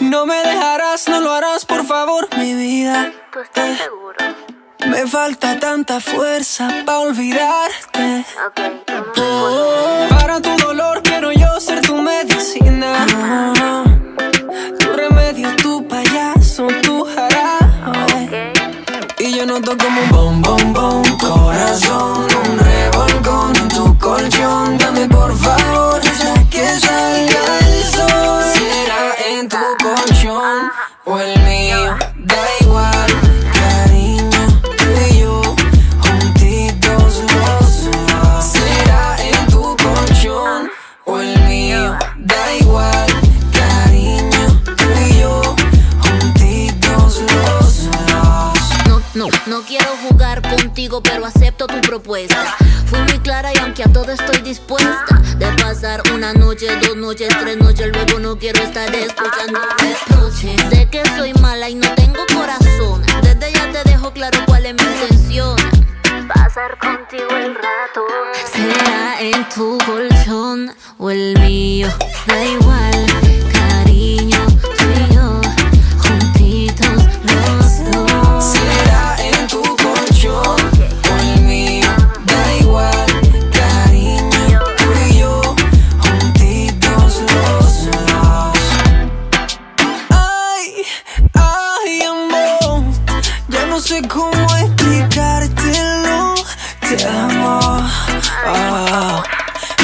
No me dejarás, no lo harás, por favor, mi vida. ¿Tú estás seguro? Me falta tanta fuerza para olvidarte. A Para tu dolor quiero yo ser tu medicina. Tu remedio, tu payaso, tu jarabe. Y yo noto como un bom, bom, bom, da igual. Cariño, tú y yo, juntitos los dos. Será en tu colchón o el mío, da igual. Cariño, tú y yo, juntitos los dos. No, no, no quiero jugar contigo, pero acepto tu propuesta. Fui muy clara y aunque a todo estoy dispuesta. De pasar una noche, dos noches, tres noches, luego no quiero estar escuchando reproches. Sé que soy mala y no tengo corazón. Desde ya te dejo claro cuál es mi intención. pasar contigo el rato. Será en tu colchón o el mío, da igual, explicártelo, te amo. Ah,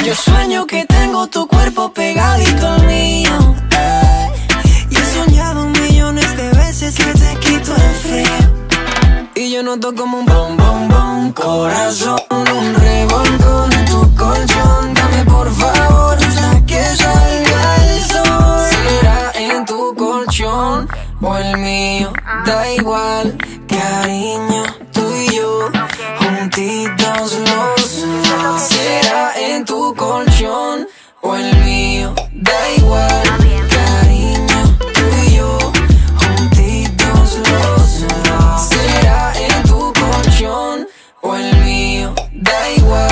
yo sueño que tengo tu cuerpo pegadito al mío. y he soñado millones de veces que te quito el frío. Y yo noto como un bom, bom, bom Corazón, un revolcón en tu colchón Dame por favor o el mío. Da igual, cariño, tú y yo. Juntitos los dos. Será en tu colchón o el mío. Da igual, cariño, tú y yo. Juntitos los dos. Será en tu colchón o el mío. Da igual,